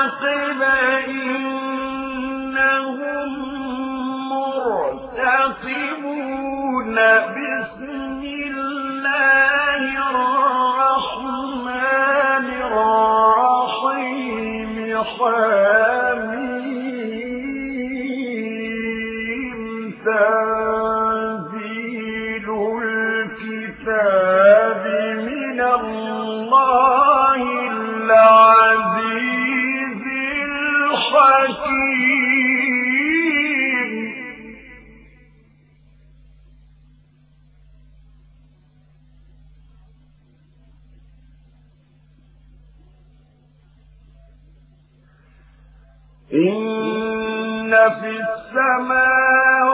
فارتقب إنهم مرتقبون بسم الله الرحمن الرحيم إن في السماوات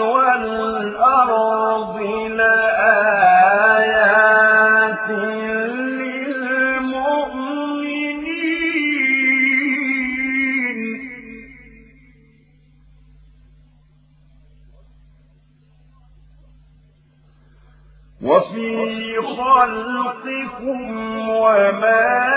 والأرض لآيات للمؤمنين وفي خلقكم وما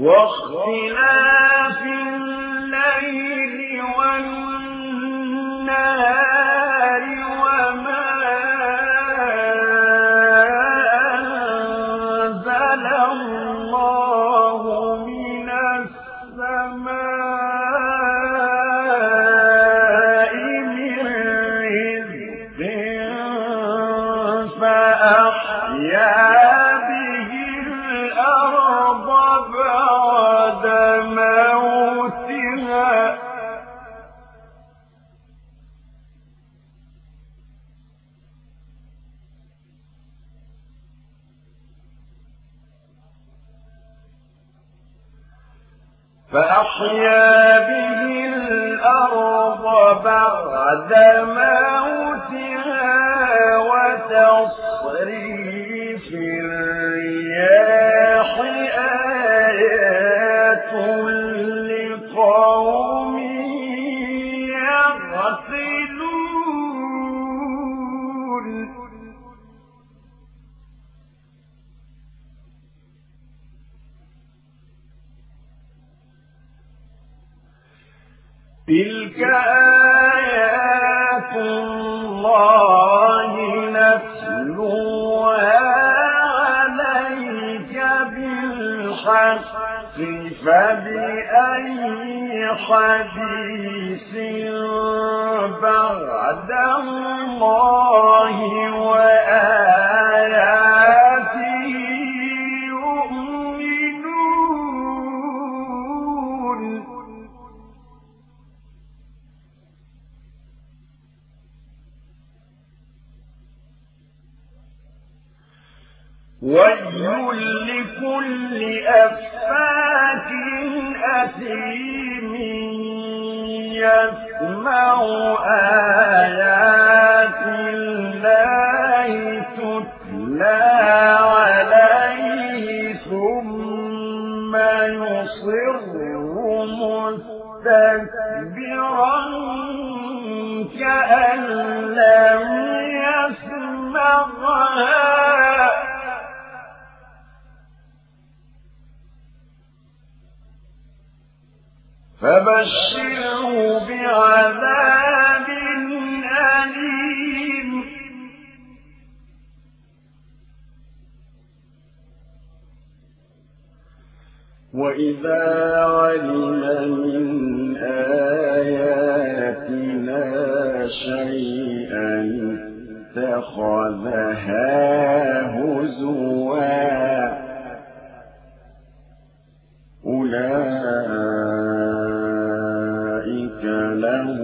واختلاف الليل فأحيا به الأرض بعد موتها وتصريف فبأي حديث بعد الله وآياته ويل لكل أفاك يسمع آيات الله تتلى عليه ثم مستكبرا كأن لم يسمعها فبشره بعذاب أليم. وإذا علم من آياتنا شيئا اتخذها هزوا أولئك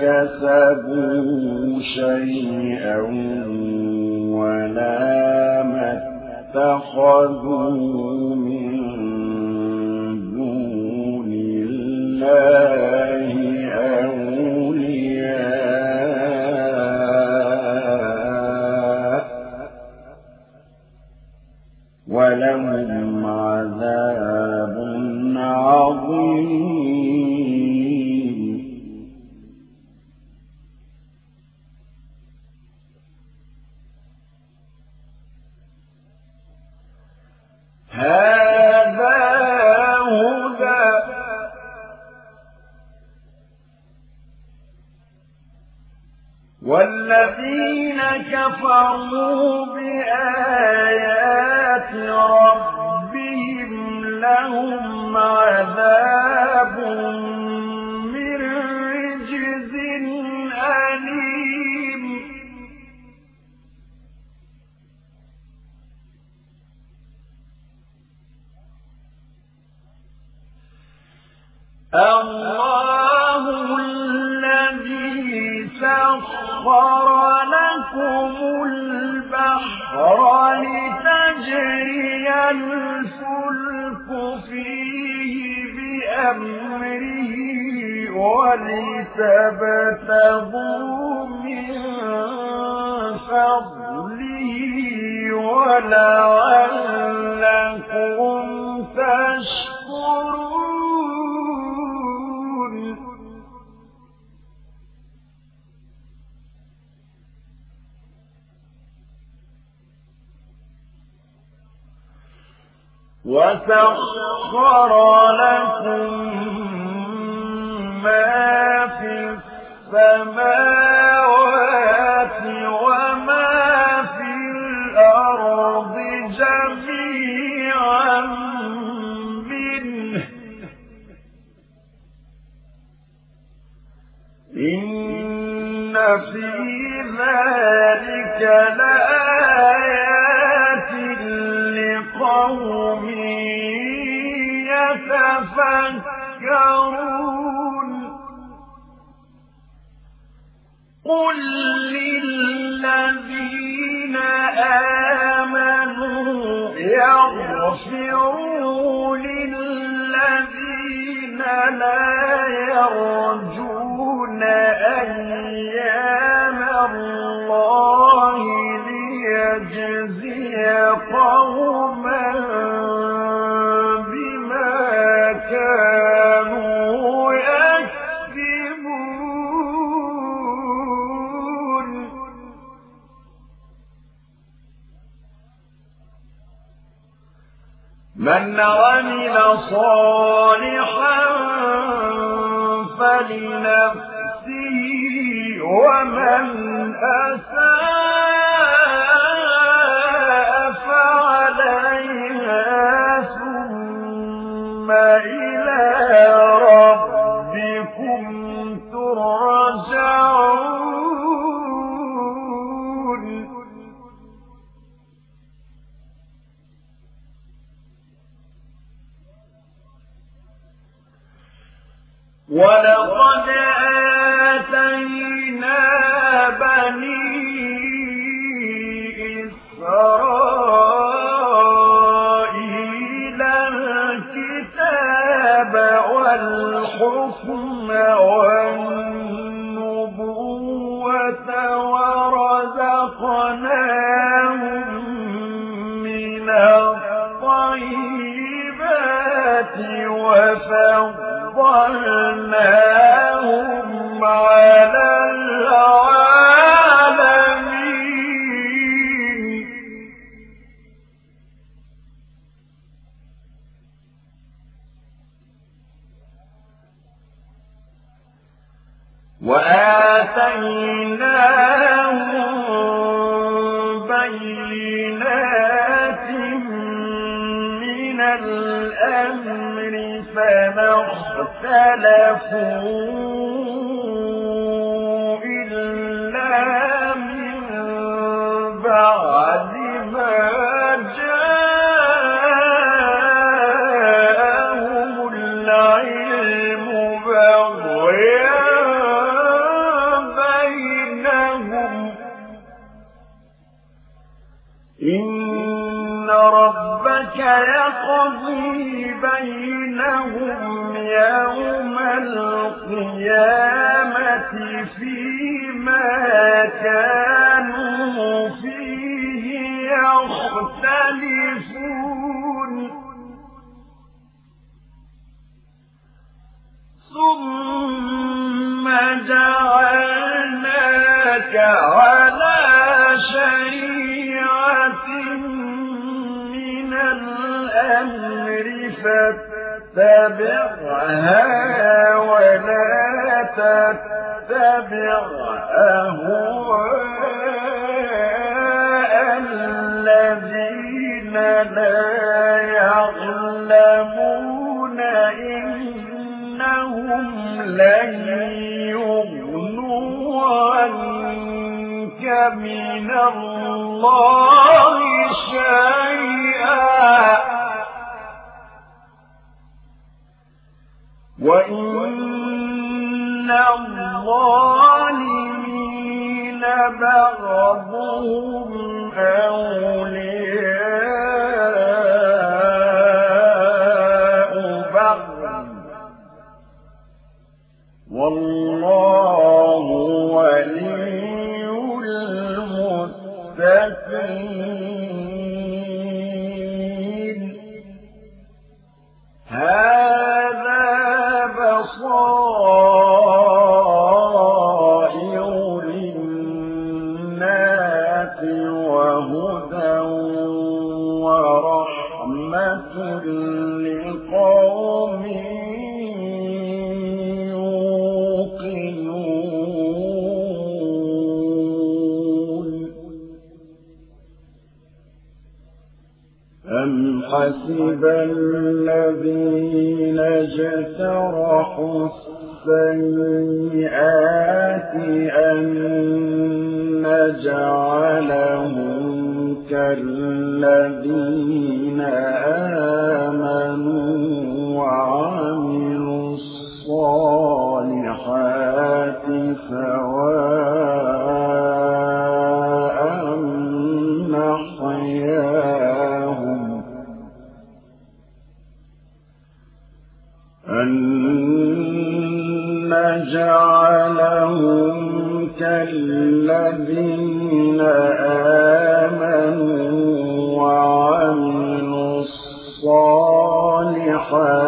كسبوا شيئا ولا ما اتخذوا من دون الله أولياء ولهم عذاب عظيم. الله الذي سخر لكم البحر لتجري الفلك فيه بأمره ولتبتغوا من فضله ولعلكم وسخر لكم ما في السماوات يغفروا للذين لا يرجون أيام صالحا فلنفسه ومن ولقد وآتيناهم بينات من الأمر فما اختلفوا القيامة فيما كانوا فيه يختلفون. ثم جعلناك على شريعة من الأمر فاتبعها ولا تتبع أهواء الذين لا يعلمون إنهم لن يغنوا عنك من الله شيئا. وإن الظالمين بعضهم أولياء وهدى ورحمة لقوم يوقنون أم حسب الذين اجترحوا السيئات أن نجعلهم كالذين آمنوا وعملوا الصالحات سواء الصالحات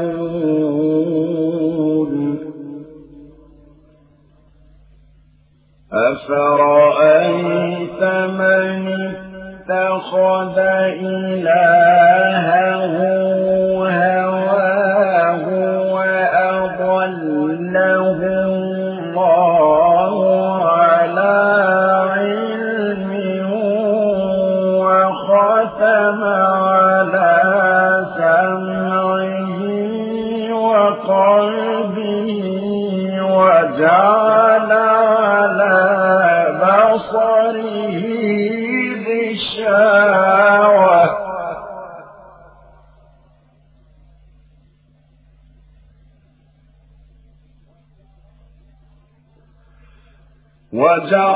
أفرأيت من اتخذ إلهه وجعل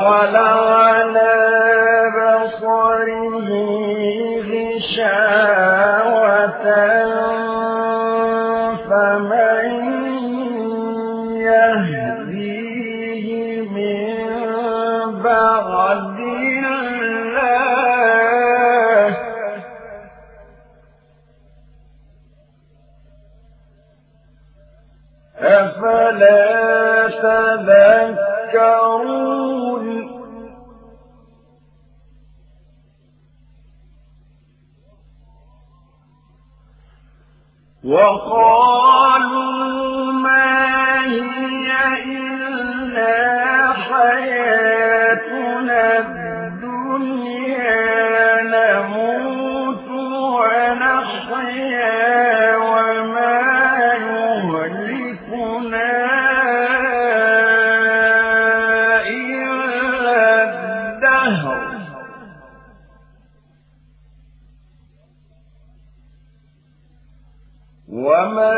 وما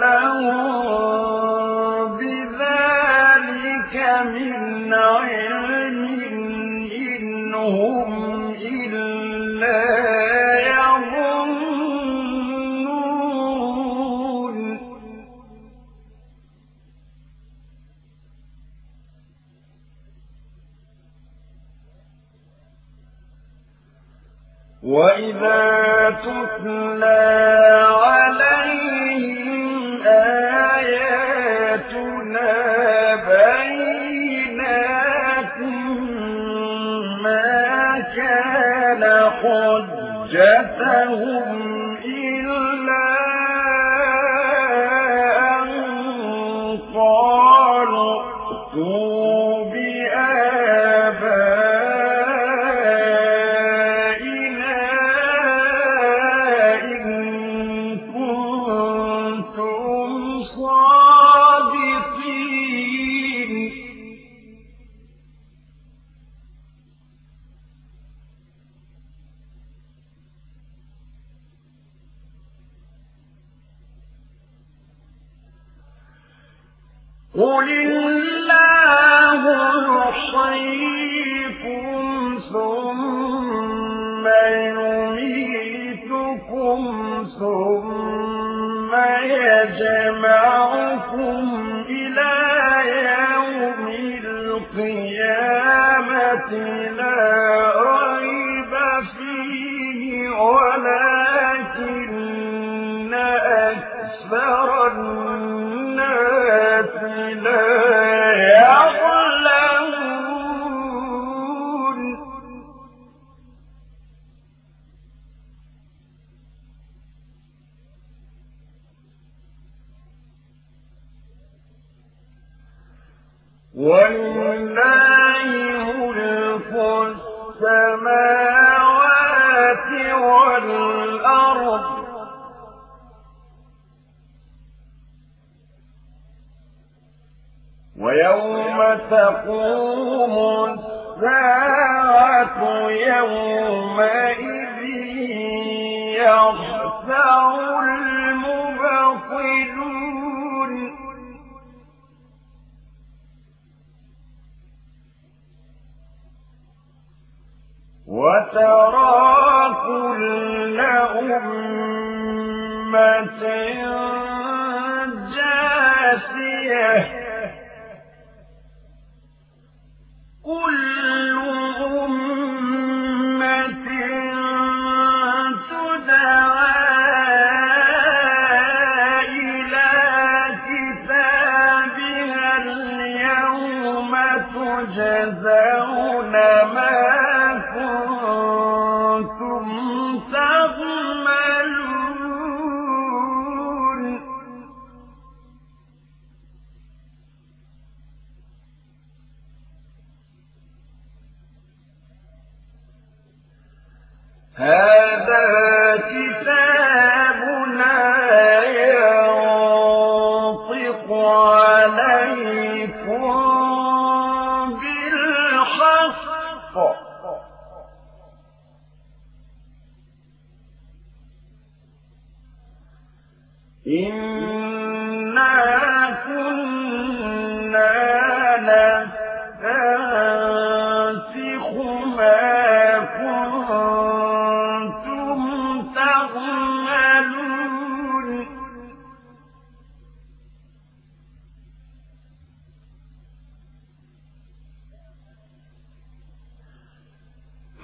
لهم بذلك من علم إن كَفَّهُمْ إِلَّا أَن قَالُوا الذين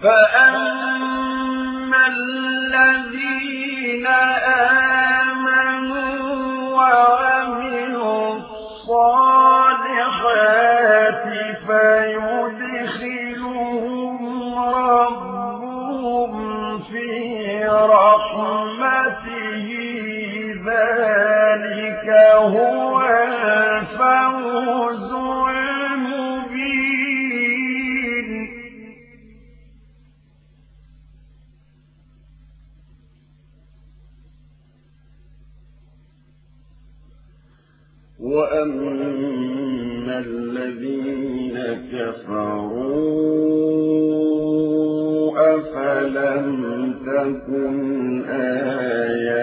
فأ كفروا أفلم تكن آيات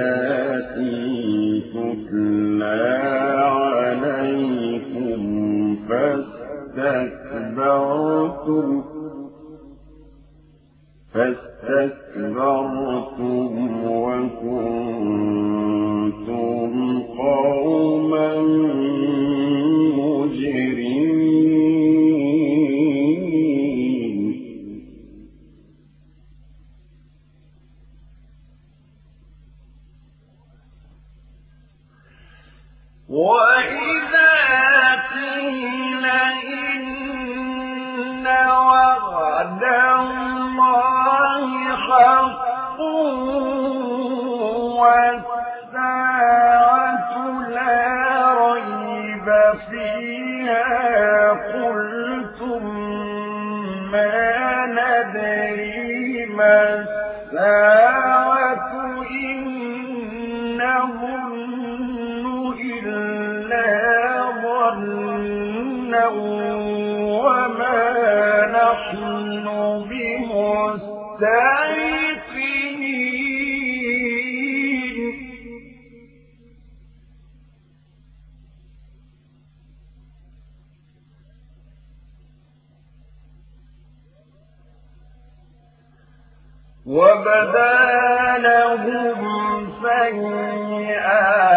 فبدا لهم سيئات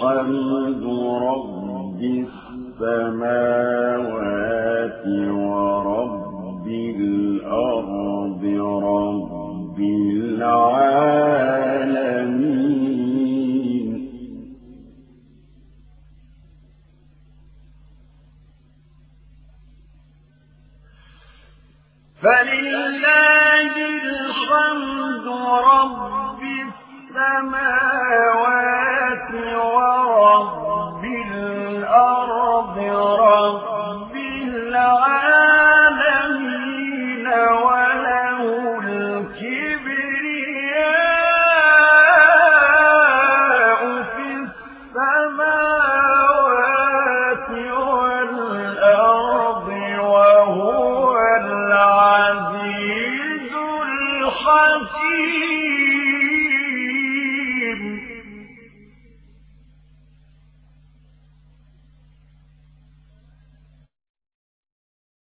الحمد رب السماوات ورب الأرض رب العالمين. فلله الحمد رب السماوات